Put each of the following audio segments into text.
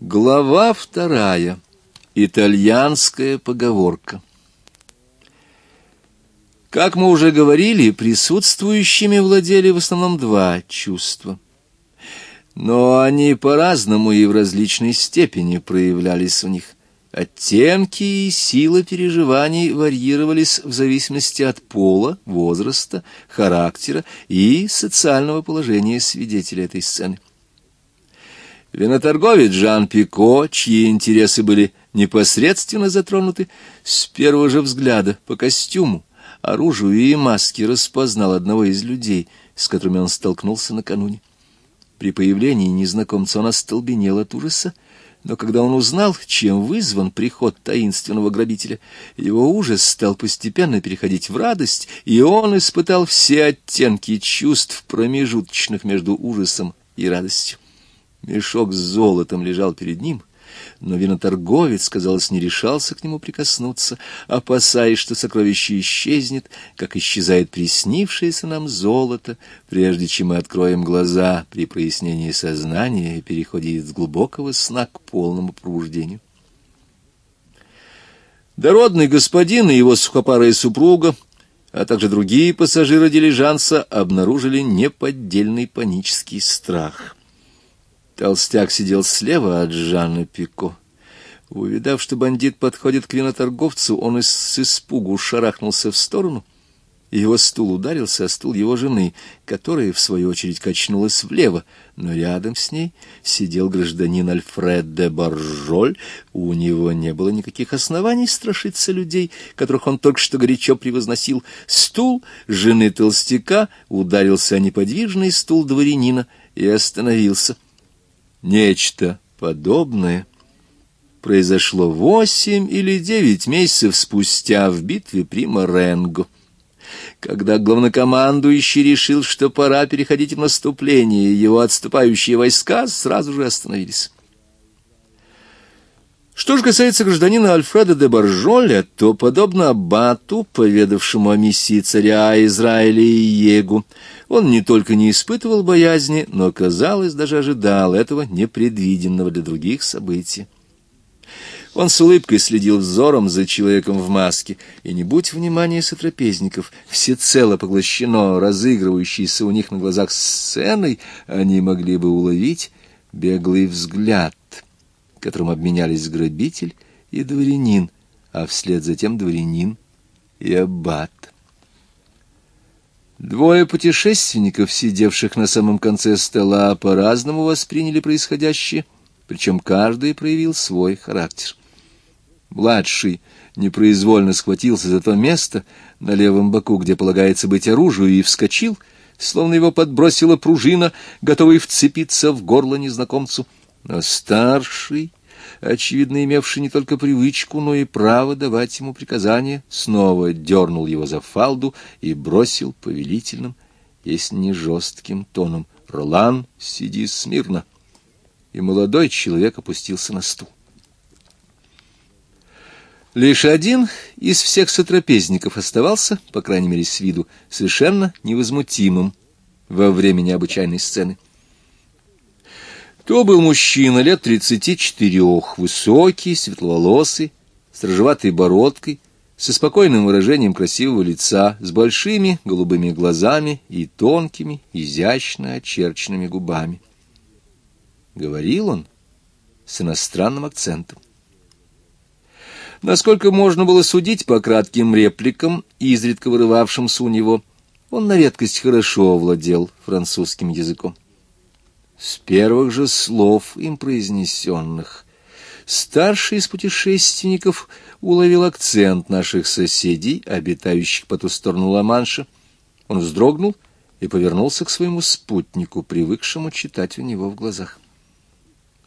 Глава вторая. Итальянская поговорка. Как мы уже говорили, присутствующими владели в основном два чувства. Но они по-разному и в различной степени проявлялись у них. Оттенки и сила переживаний варьировались в зависимости от пола, возраста, характера и социального положения свидетеля этой сцены. Виноторговец Жан Пико, чьи интересы были непосредственно затронуты, с первого же взгляда по костюму, оружию и маске распознал одного из людей, с которыми он столкнулся накануне. При появлении незнакомца он остолбенел от ужаса, но когда он узнал, чем вызван приход таинственного грабителя, его ужас стал постепенно переходить в радость, и он испытал все оттенки чувств, промежуточных между ужасом и радостью. Мешок с золотом лежал перед ним, но виноторговец, казалось, не решался к нему прикоснуться, опасаясь, что сокровище исчезнет, как исчезает приснившееся нам золото, прежде чем мы откроем глаза при прояснении сознания и переходе из глубокого сна к полному пробуждению. Дородный господин и его сухопарая супруга, а также другие пассажиры дилижанса обнаружили неподдельный панический страх — Толстяк сидел слева от Жанны Пико. Увидав, что бандит подходит к виноторговцу, он с испугу шарахнулся в сторону, его стул ударился о стул его жены, которая, в свою очередь, качнулась влево, но рядом с ней сидел гражданин Альфред де Боржоль. У него не было никаких оснований страшиться людей, которых он только что горячо превозносил. Стул жены толстяка ударился о неподвижный стул дворянина и остановился — Нечто подобное произошло восемь или девять месяцев спустя в битве при Моренго. Когда главнокомандующий решил, что пора переходить в наступление, его отступающие войска сразу же остановились. Что же касается гражданина Альфреда де Боржоля, то, подобно Аббату, поведавшему о миссии царя Израиля и Егу, он не только не испытывал боязни, но, казалось, даже ожидал этого непредвиденного для других события. Он с улыбкой следил взором за человеком в маске, и не будь внимания сотрапезников, всецело поглощено разыгрывающейся у них на глазах сценой, они могли бы уловить беглый взгляд — которым обменялись грабитель и дворянин, а вслед за тем дворянин и аббат. Двое путешественников, сидевших на самом конце стола, по-разному восприняли происходящее, причем каждый проявил свой характер. Младший непроизвольно схватился за то место на левом боку, где полагается быть оружию, и вскочил, словно его подбросила пружина, готовый вцепиться в горло незнакомцу — но старший, очевидно имевший не только привычку, но и право давать ему приказания, снова дернул его за фалду и бросил повелительным, если не жестким тоном, «Ролан, сиди смирно!» И молодой человек опустился на стул. Лишь один из всех сотрапезников оставался, по крайней мере с виду, совершенно невозмутимым во время необычайной сцены — то был мужчина лет тридцати четырех, высокий, светловолосый, с рыжеватой бородкой, со спокойным выражением красивого лица, с большими голубыми глазами и тонкими, изящно очерченными губами. Говорил он с иностранным акцентом. Насколько можно было судить по кратким репликам, изредка вырывавшимся у него, он на редкость хорошо владел французским языком. С первых же слов им произнесенных старший из путешественников уловил акцент наших соседей, обитающих по ту сторону Ла-Манша. Он вздрогнул и повернулся к своему спутнику, привыкшему читать у него в глазах.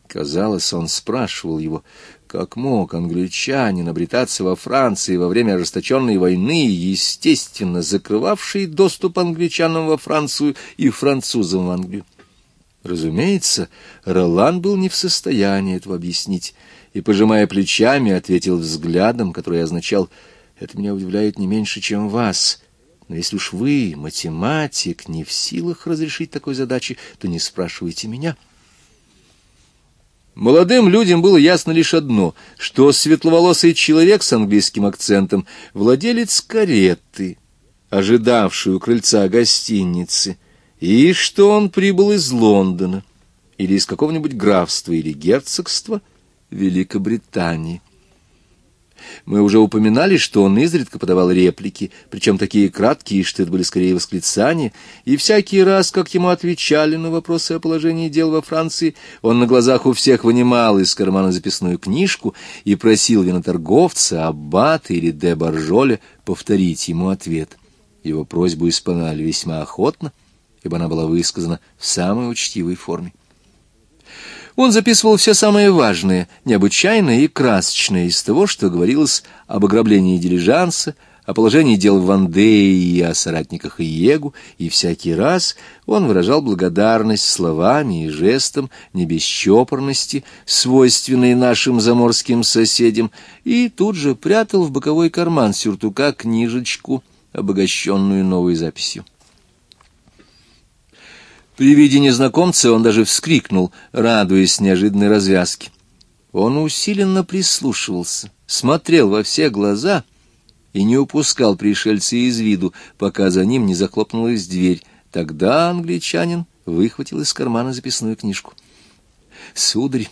Казалось, он спрашивал его, как мог англичанин обретаться во Франции во время ожесточенной войны, естественно, закрывавшей доступ англичанам во Францию и французам в Англию. Разумеется, Ролан был не в состоянии этого объяснить, и, пожимая плечами, ответил взглядом, который означал «Это меня удивляет не меньше, чем вас». Но если уж вы, математик, не в силах разрешить такой задачи, то не спрашивайте меня. Молодым людям было ясно лишь одно, что светловолосый человек с английским акцентом — владелец кареты, ожидавший у крыльца гостиницы, и что он прибыл из Лондона или из какого-нибудь графства или герцогства Великобритании. Мы уже упоминали, что он изредка подавал реплики, причем такие краткие, что это были скорее восклицания, и всякий раз, как ему отвечали на вопросы о положении дел во Франции, он на глазах у всех вынимал из кармана записную книжку и просил виноторговца, аббата или де Баржоля повторить ему ответ. Его просьбу исполняли весьма охотно, ибо она была высказана в самой учтивой форме. Он записывал все самое важное, необычайное и красочное из того, что говорилось об ограблении дилижанса, о положении дел в Вандее и о соратниках Иегу, и всякий раз он выражал благодарность словами и жестом, не свойственной нашим заморским соседям, и тут же прятал в боковой карман сюртука книжечку, обогащенную новой записью. При виде незнакомца он даже вскрикнул, радуясь неожиданной развязке. Он усиленно прислушивался, смотрел во все глаза и не упускал пришельца из виду, пока за ним не захлопнулась дверь. Тогда англичанин выхватил из кармана записную книжку. «Сударь!»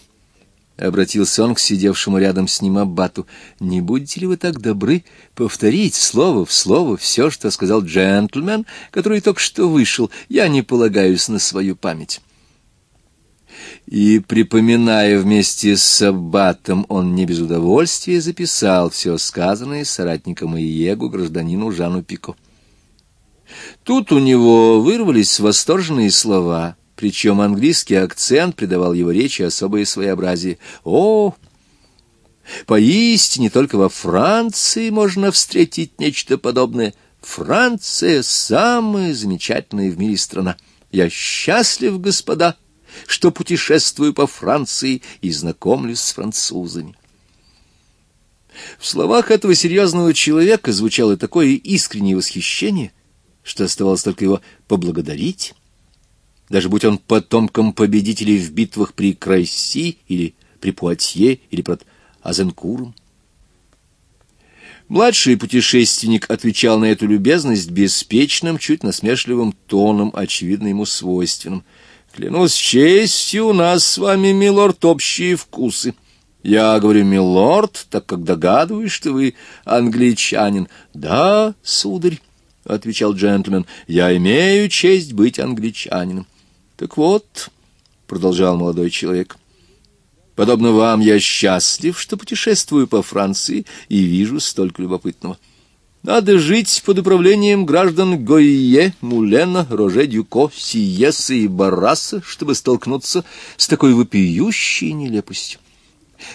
Обратился он к сидевшему рядом с ним аббату. «Не будете ли вы так добры повторить слово в слово все, что сказал джентльмен, который только что вышел? Я не полагаюсь на свою память». И, припоминая вместе с аббатом, он не без удовольствия записал все сказанное соратником Иегу гражданину Жану Пико. Тут у него вырвались восторженные слова — причем английский акцент придавал его речи особое своеобразие. «О, поистине только во Франции можно встретить нечто подобное. Франция — самая замечательная в мире страна. Я счастлив, господа, что путешествую по Франции и знакомлюсь с французами». В словах этого серьезного человека звучало такое искреннее восхищение, что оставалось только его поблагодарить даже будь он потомком победителей в битвах при Крайси или при Пуатье или под Азенкуром. Младший путешественник отвечал на эту любезность беспечным, чуть насмешливым тоном, очевидно ему свойственным. «Клянусь честью, у нас с вами, милорд, общие вкусы. Я говорю «милорд», так как догадываюсь, что вы англичанин». «Да, сударь», — отвечал джентльмен, — «я имею честь быть англичанином». Так вот, — продолжал молодой человек, — подобно вам я счастлив, что путешествую по Франции и вижу столько любопытного. Надо жить под управлением граждан Гойе, Мулена, Роже Дюко, Сиеса и Барраса, чтобы столкнуться с такой вопиющей нелепостью.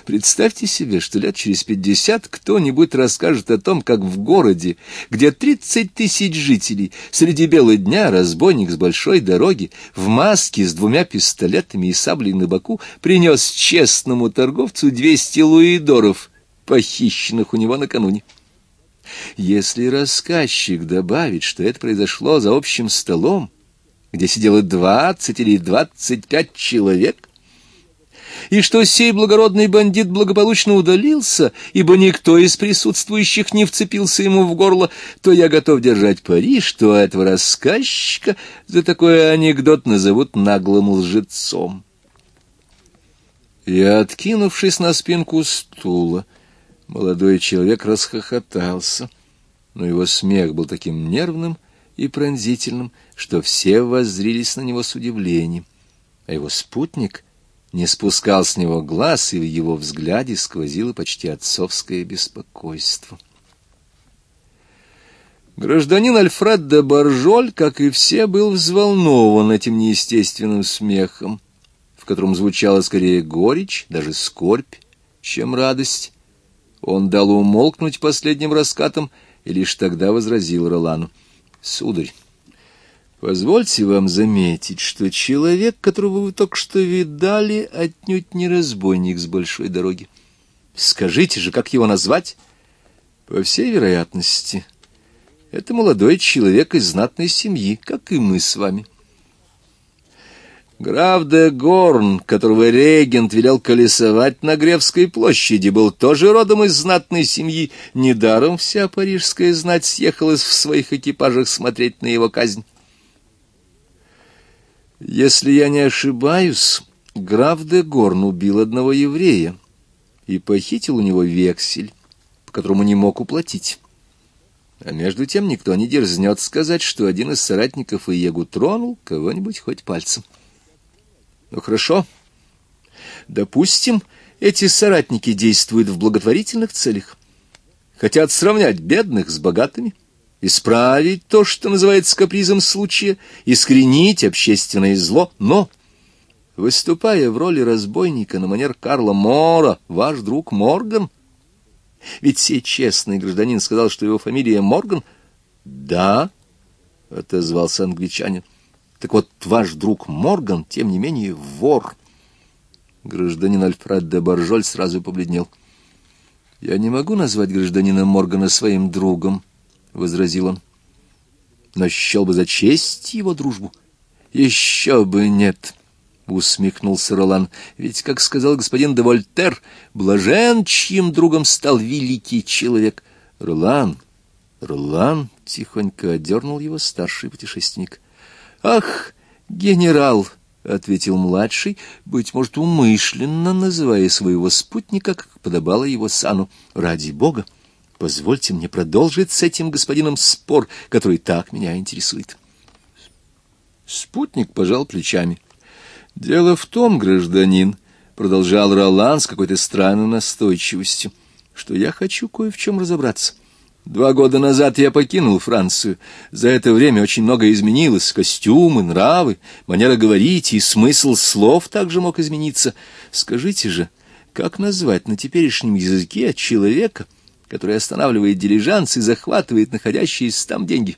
Представьте себе, что лет через пятьдесят кто-нибудь расскажет о том, как в городе, где тридцать тысяч жителей, среди бела дня разбойник с большой дороги, в маске с двумя пистолетами и саблей на боку, принес честному торговцу двести луидоров, похищенных у него накануне. Если рассказчик добавит, что это произошло за общим столом, где сидело двадцать или двадцать пять человек, и что сей благородный бандит благополучно удалился, ибо никто из присутствующих не вцепился ему в горло, то я готов держать пари, что этого рассказчика за такой анекдот назовут наглым лжецом. И, откинувшись на спинку стула, молодой человек расхохотался, но его смех был таким нервным и пронзительным, что все воззрились на него с удивлением, а его спутник не спускал с него глаз, и в его взгляде сквозило почти отцовское беспокойство. Гражданин Альфред де Баржоль, как и все, был взволнован этим неестественным смехом, в котором звучала скорее горечь, даже скорбь, чем радость. Он дал умолкнуть последним раскатом и лишь тогда возразил Ролану. — Сударь, Позвольте вам заметить, что человек, которого вы только что видали, отнюдь не разбойник с большой дороги. Скажите же, как его назвать? По всей вероятности, это молодой человек из знатной семьи, как и мы с вами. Граф де Горн, которого регент велел колесовать на Гревской площади, был тоже родом из знатной семьи. Недаром вся парижская знать съехалась в своих экипажах смотреть на его казнь. Если я не ошибаюсь, граф де Горн убил одного еврея и похитил у него вексель, по которому не мог уплатить. А между тем никто не дерзнет сказать, что один из соратников Иегу тронул кого-нибудь хоть пальцем. Ну хорошо. Допустим, эти соратники действуют в благотворительных целях. Хотят сравнять бедных с богатыми, исправить то, что называется капризом случая, искоренить общественное зло, но, выступая в роли разбойника на манер Карла Мора, ваш друг Морган, ведь сей честный гражданин сказал, что его фамилия Морган, да, — отозвался англичанин, — так вот, ваш друг Морган, тем не менее, вор. Гражданин Альфред де Боржоль сразу побледнел. — Я не могу назвать гражданина Моргана своим другом, — возразил он. — Но счел бы за честь его дружбу. — Еще бы нет, — усмехнулся Ролан. — Ведь, как сказал господин де Вольтер, блажен, чьим другом стал великий человек. — Ролан, Ролан, — тихонько одернул его старший путешественник. — «Ах, генерал!» — ответил младший, быть может, умышленно называя своего спутника, как подобало его сану. «Ради бога, позвольте мне продолжить с этим господином спор, который так меня интересует». Спутник пожал плечами. «Дело в том, гражданин», — продолжал Ролан с какой-то странной настойчивостью, — «что я хочу кое в чем разобраться». Два года назад я покинул Францию. За это время очень многое изменилось. Костюмы, нравы, манера говорить и смысл слов также мог измениться. Скажите же, как назвать на теперешнем языке человека, который останавливает дилижанс и захватывает находящиеся там деньги?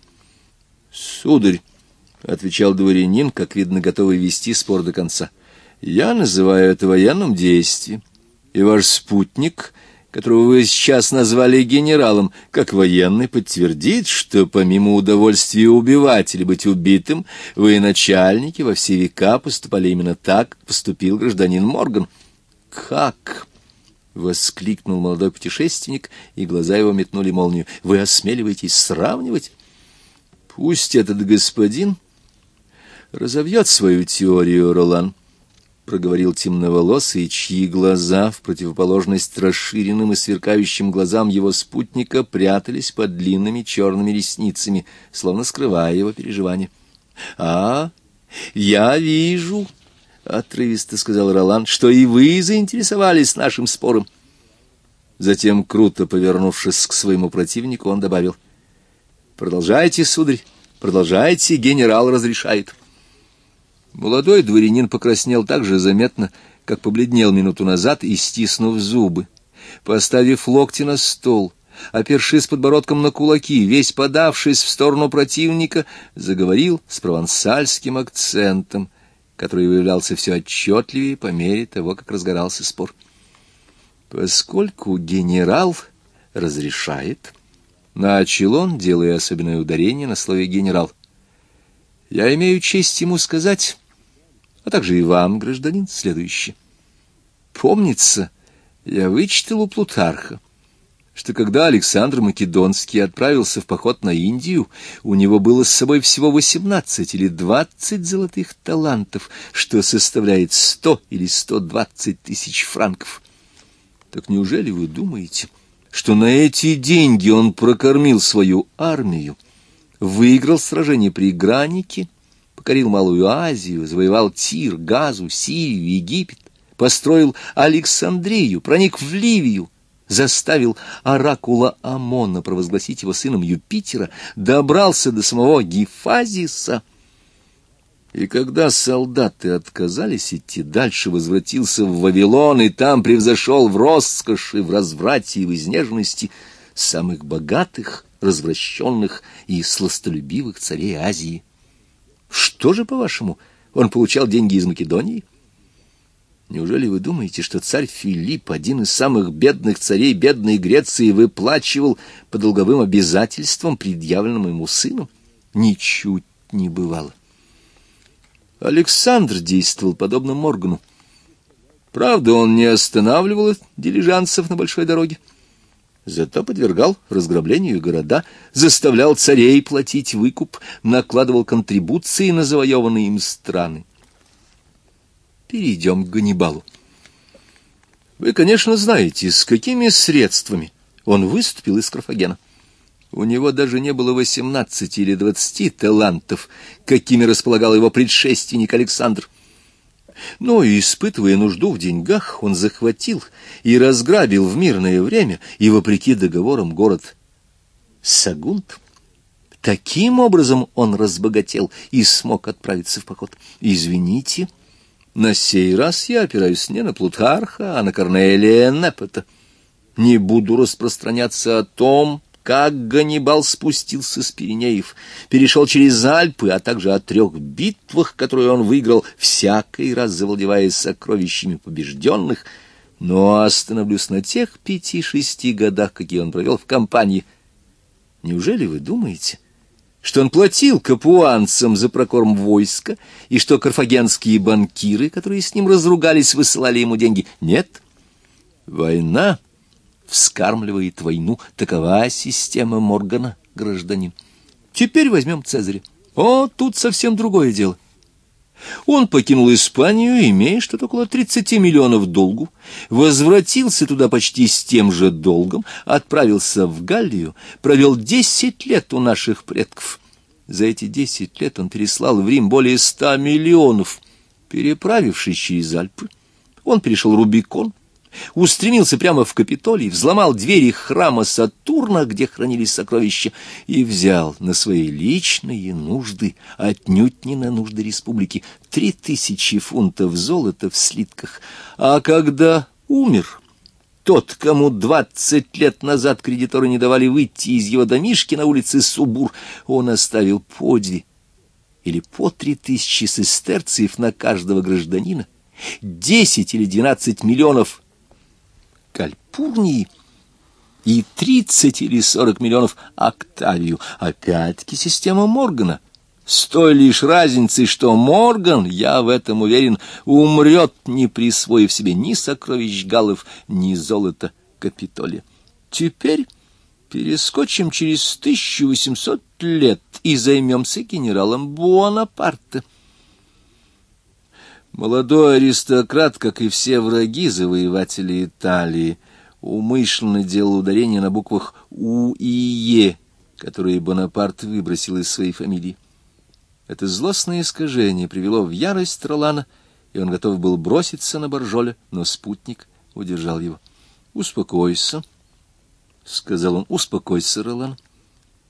— Сударь, — отвечал дворянин, как видно, готовый вести спор до конца, — я называю это военным действием. И ваш спутник которого вы сейчас назвали генералом, как военный, подтвердит, что помимо удовольствия убивать или быть убитым, вы, начальники, во все века поступали именно так, поступил гражданин Морган. «Как?» — воскликнул молодой путешественник, и глаза его метнули молнию. «Вы осмеливаетесь сравнивать?» «Пусть этот господин...» разовьет свою теорию, Ролан проговорил темноволосый, чьи глаза, в противоположность расширенным и сверкающим глазам его спутника, прятались под длинными черными ресницами, словно скрывая его переживания. — А, я вижу, — отрывисто сказал Ролан, — что и вы заинтересовались нашим спором. Затем, круто повернувшись к своему противнику, он добавил, — Продолжайте, сударь, продолжайте, генерал разрешает. — Молодой дворянин покраснел так же заметно, как побледнел минуту назад и стиснув зубы. Поставив локти на стол, опершись подбородком на кулаки, весь подавшись в сторону противника, заговорил с провансальским акцентом, который выявлялся все отчетливее по мере того, как разгорался спор. Поскольку генерал разрешает, начал он, делая особенное ударение на слове «генерал», я имею честь ему сказать а также и вам, гражданин, следующее. Помнится, я вычитал у Плутарха, что когда Александр Македонский отправился в поход на Индию, у него было с собой всего восемнадцать или двадцать золотых талантов, что составляет сто или сто двадцать тысяч франков. Так неужели вы думаете, что на эти деньги он прокормил свою армию, выиграл сражение при Гранике, покорил Малую Азию, завоевал Тир, Газу, Сирию, Египет, построил Александрию, проник в Ливию, заставил оракула Амона провозгласить его сыном Юпитера, добрался до самого Гефазиса. И когда солдаты отказались идти дальше, возвратился в Вавилон и там превзошел в роскоши, в разврате и в изнеженности самых богатых, развращенных и сластолюбивых царей Азии. Что же, по-вашему, он получал деньги из Македонии? Неужели вы думаете, что царь Филипп, один из самых бедных царей бедной Греции, выплачивал по долговым обязательствам, предъявленным ему сыну? Ничуть не бывало. Александр действовал подобно Моргану. Правда, он не останавливал дилижансов на большой дороге. Зато подвергал разграблению города, заставлял царей платить выкуп, накладывал контрибуции на завоеванные им страны. Перейдем к Ганнибалу. Вы, конечно, знаете, с какими средствами он выступил из Карфагена. У него даже не было восемнадцати или двадцати талантов, какими располагал его предшественник Александр. Но, испытывая нужду в деньгах, он захватил и разграбил в мирное время и, вопреки договорам, город Сагунт. Таким образом он разбогател и смог отправиться в поход. Извините, на сей раз я опираюсь не на Плутарха, а на Корнелия Непета. Не буду распространяться о том, как Ганнибал спустился с Пиренеев, перешел через Альпы, а также о трех битвах, которые он выиграл, всякий раз завладевая сокровищами побежденных, но остановлюсь на тех пяти-шести годах, какие он провел в кампании. Неужели вы думаете, что он платил капуанцам за прокорм войска, и что карфагенские банкиры, которые с ним разругались, высылали ему деньги? Нет. Война вскармливает войну. Такова система Моргана, гражданин. Теперь возьмем Цезаря. О, тут совсем другое дело. Он покинул Испанию, имея что-то около 30 миллионов долгу, возвратился туда почти с тем же долгом, отправился в Галлию, провел 10 лет у наших предков. За эти 10 лет он переслал в Рим более 100 миллионов. Переправившись через Альпы, он перешел Рубикон, устремился прямо в Капитолий, взломал двери храма Сатурна, где хранились сокровища, и взял на свои личные нужды, отнюдь не на нужды республики, три тысячи фунтов золота в слитках. А когда умер... Тот, кому двадцать лет назад кредиторы не давали выйти из его домишки на улице Субур, он оставил по две или по три тысячи сестерциев на каждого гражданина, десять или двенадцать миллионов Кальпурнии и 30 или 40 миллионов Октавию. Опять-таки система Моргана. С той лишь разницей, что Морган, я в этом уверен, умрет, не присвоив себе ни сокровищ галлов, ни золота Капитолия. Теперь перескочим через 1800 лет и займемся генералом Буонапарте. Молодой аристократ, как и все враги завоевателей Италии, умышленно делал ударение на буквах «У» и «Е», которые Бонапарт выбросил из своей фамилии. Это злостное искажение привело в ярость Ролана, и он готов был броситься на Боржоля, но спутник удержал его. «Успокойся», — сказал он, — «успокойся, Ролан.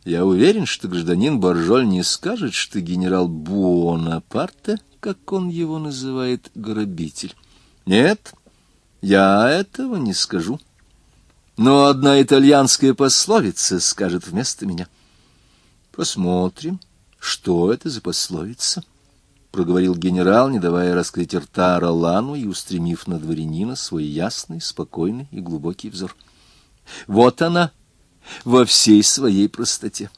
Я уверен, что гражданин Боржоль не скажет, что генерал Буонапарте как он его называет, грабитель. Нет, я этого не скажу. Но одна итальянская пословица скажет вместо меня. Посмотрим, что это за пословица, — проговорил генерал, не давая раскрыть рта Ролану и устремив на дворянина свой ясный, спокойный и глубокий взор. Вот она во всей своей простоте.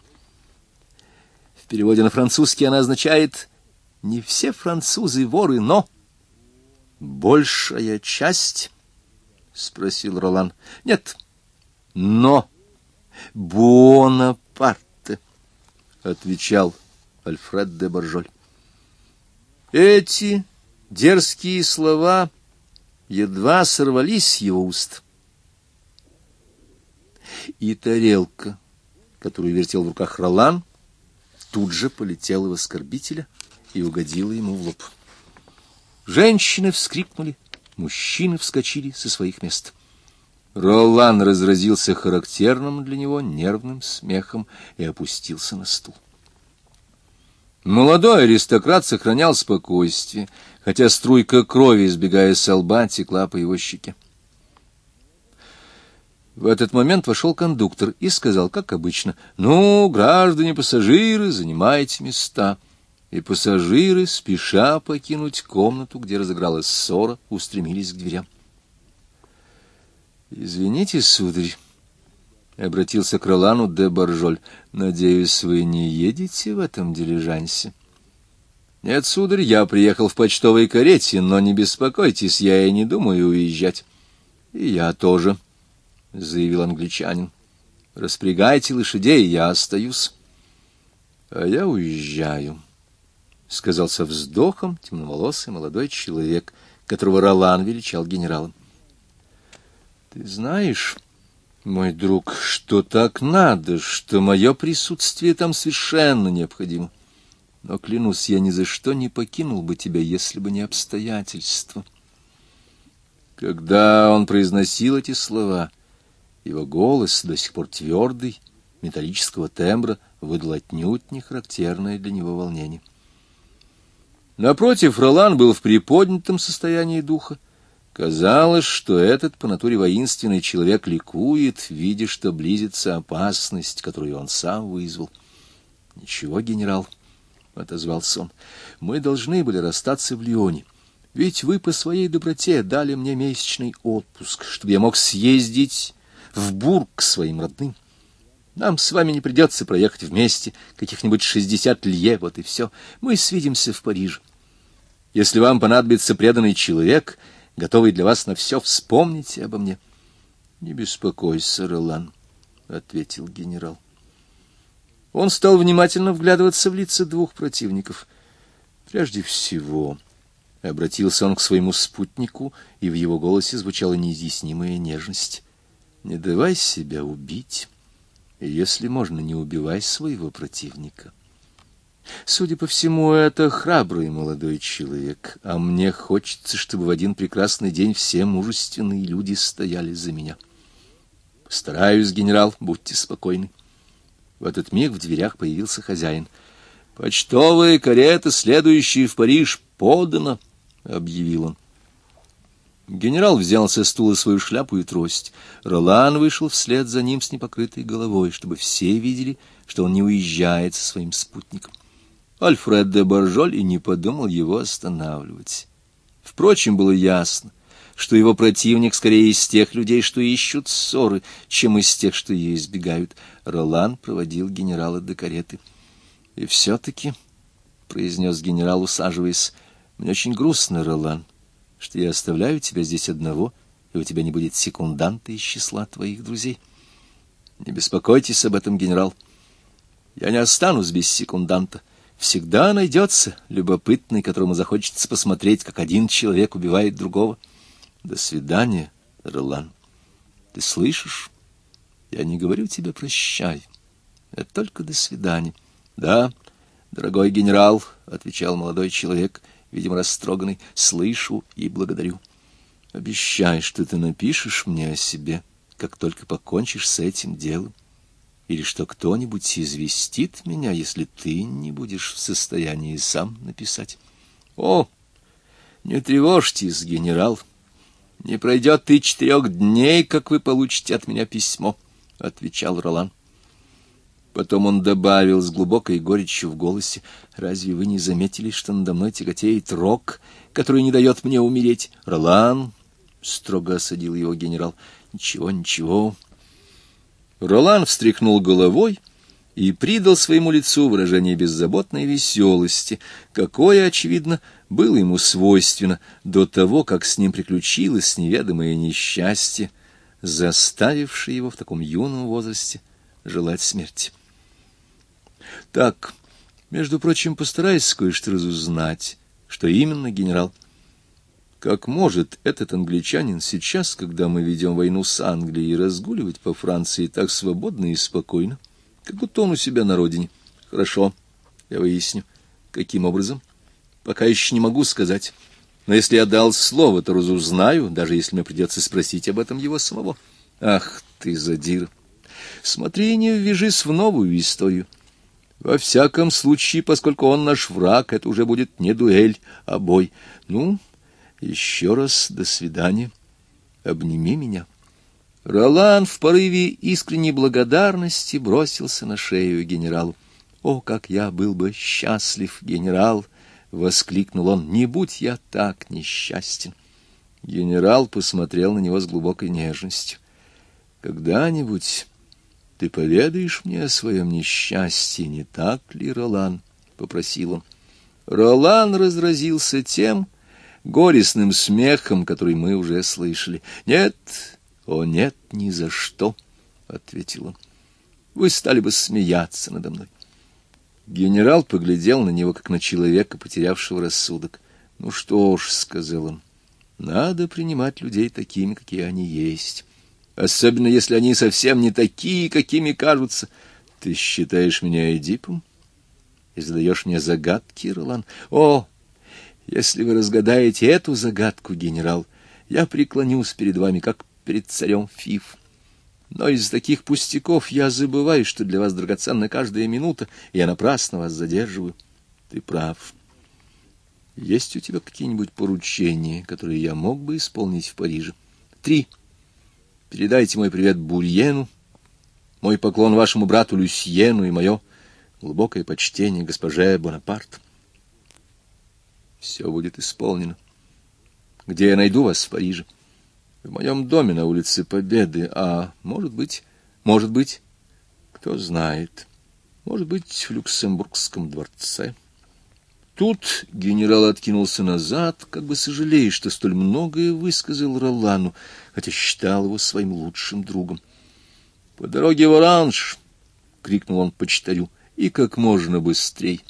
В переводе на французский она означает не все французы воры, но... — Большая часть? — спросил Ролан. — Нет, но... — Бонапарте, — отвечал Альфред де Боржоль. Эти дерзкие слова едва сорвались с его уст. И тарелка, которую вертел в руках Ролан, тут же полетела в оскорбителя — и угодила ему в лоб. Женщины вскрикнули, мужчины вскочили со своих мест. Ролан разразился характерным для него нервным смехом и опустился на стул. Молодой аристократ сохранял спокойствие, хотя струйка крови, избегая со лба, текла по его щеке. В этот момент вошел кондуктор и сказал, как обычно, «Ну, граждане-пассажиры, занимайте места» и пассажиры, спеша покинуть комнату, где разыгралась ссора, устремились к дверям. — Извините, сударь, — обратился к Ролану де Боржоль, — надеюсь, вы не едете в этом дилижансе? Нет, сударь, я приехал в почтовой карете, но не беспокойтесь, я и не думаю уезжать. И я тоже, — заявил англичанин. Распрягайте лошадей, я остаюсь. А я уезжаю, — сказал со вздохом темноволосый молодой человек, которого Ролан величал генералом. Ты знаешь, мой друг, что так надо, что мое присутствие там совершенно необходимо. Но, клянусь, я ни за что не покинул бы тебя, если бы не обстоятельства. Когда он произносил эти слова, его голос, до сих пор твердый, металлического тембра, выдал отнюдь не характерное для него волнение. Напротив, Ролан был в приподнятом состоянии духа. Казалось, что этот по натуре воинственный человек ликует, видя, что близится опасность, которую он сам вызвал. — Ничего, генерал, — отозвался он, — мы должны были расстаться в Лионе. Ведь вы по своей доброте дали мне месячный отпуск, чтобы я мог съездить в Бург к своим родным. Нам с вами не придется проехать вместе каких-нибудь шестьдесят лье, вот и все. Мы свидимся в Париже. Если вам понадобится преданный человек, готовый для вас на все, вспомните обо мне. — Не беспокойся, Ролан, — ответил генерал. Он стал внимательно вглядываться в лица двух противников. Прежде всего, обратился он к своему спутнику, и в его голосе звучала неизъяснимая нежность. Не давай себя убить, если можно, не убивай своего противника. Судя по всему, это храбрый молодой человек, а мне хочется, чтобы в один прекрасный день все мужественные люди стояли за меня. Постараюсь, генерал, будьте спокойны. В этот миг в дверях появился хозяин. «Почтовая карета, следующая в Париж, подана», — объявил он. Генерал взял со стула свою шляпу и трость. Ролан вышел вслед за ним с непокрытой головой, чтобы все видели, что он не уезжает со своим спутником. Альфред де Боржоль и не подумал его останавливать. Впрочем, было ясно, что его противник скорее из тех людей, что ищут ссоры, чем из тех, что ее избегают. Ролан проводил генерала до кареты. — И все-таки, — произнес генерал, усаживаясь, — мне очень грустно, Ролан что я оставляю тебя здесь одного, и у тебя не будет секунданта из числа твоих друзей. Не беспокойтесь об этом, генерал. Я не останусь без секунданта. Всегда найдется любопытный, которому захочется посмотреть, как один человек убивает другого. До свидания, Ролан. Ты слышишь? Я не говорю тебе прощай. Это только до свидания. Да, дорогой генерал, — отвечал молодой человек, — видимо, растроганный, слышу и благодарю. Обещай, что ты напишешь мне о себе, как только покончишь с этим делом, или что кто-нибудь известит меня, если ты не будешь в состоянии сам написать. О, не тревожьтесь, генерал, не пройдет и четырех дней, как вы получите от меня письмо, — отвечал Ролан. Потом он добавил с глубокой горечью в голосе, «Разве вы не заметили, что надо мной тяготеет рок, который не дает мне умереть?» «Ролан!» — строго осадил его генерал. «Ничего, ничего». Ролан встряхнул головой и придал своему лицу выражение беззаботной веселости, какое, очевидно, было ему свойственно до того, как с ним приключилось неведомое несчастье, заставившее его в таком юном возрасте желать смерти. Так, между прочим, постарайся кое-что разузнать. Что именно, генерал? Как может этот англичанин сейчас, когда мы ведем войну с Англией, разгуливать по Франции так свободно и спокойно, как будто он у себя на родине? Хорошо, я выясню. Каким образом? Пока еще не могу сказать. Но если я дал слово, то разузнаю, даже если мне придется спросить об этом его самого. Ах ты, задир! Смотри, не ввяжись в новую историю. Во всяком случае, поскольку он наш враг, это уже будет не дуэль, а бой. Ну, еще раз до свидания. Обними меня. Ролан в порыве искренней благодарности бросился на шею генералу. «О, как я был бы счастлив, генерал!» — воскликнул он. «Не будь я так несчастен!» Генерал посмотрел на него с глубокой нежностью. «Когда-нибудь ты поведаешь мне о своем несчастье, не так ли, Ролан? — попросил он. — Ролан разразился тем горестным смехом, который мы уже слышали. «Нет, о нет, ни за что!» — ответил он. «Вы стали бы смеяться надо мной». Генерал поглядел на него, как на человека, потерявшего рассудок. «Ну что ж», — сказал он, — «надо принимать людей такими, какие они есть, особенно если они совсем не такие, какими кажутся. Ты считаешь меня Эдипом и задаешь мне загадки, Ролан? О, если вы разгадаете эту загадку, генерал, я преклонюсь перед вами, как перед царем Фиф. Но из таких пустяков я забываю, что для вас драгоценна каждая минута, и я напрасно вас задерживаю. Ты прав. Есть у тебя какие-нибудь поручения, которые я мог бы исполнить в Париже? Три. Передайте мой привет Бульену, мой поклон вашему брату Люсьену и мое глубокое почтение госпоже Бонапарт. Все будет исполнено. Где я найду вас в Париже? — в моем доме на улице Победы, а, может быть, может быть, кто знает, может быть, в Люксембургском дворце. Тут генерал откинулся назад, как бы сожалея, что столь многое высказал Ролану, хотя считал его своим лучшим другом. — По дороге в Оранж! — крикнул он почтарю. — И как можно быстрей!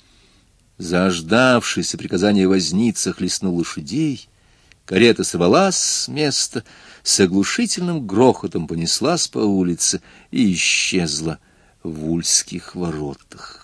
Заждавшийся приказание возница хлестнул лошадей, Карета сорвалась с места, с оглушительным грохотом понеслась по улице и исчезла в Ульских воротах.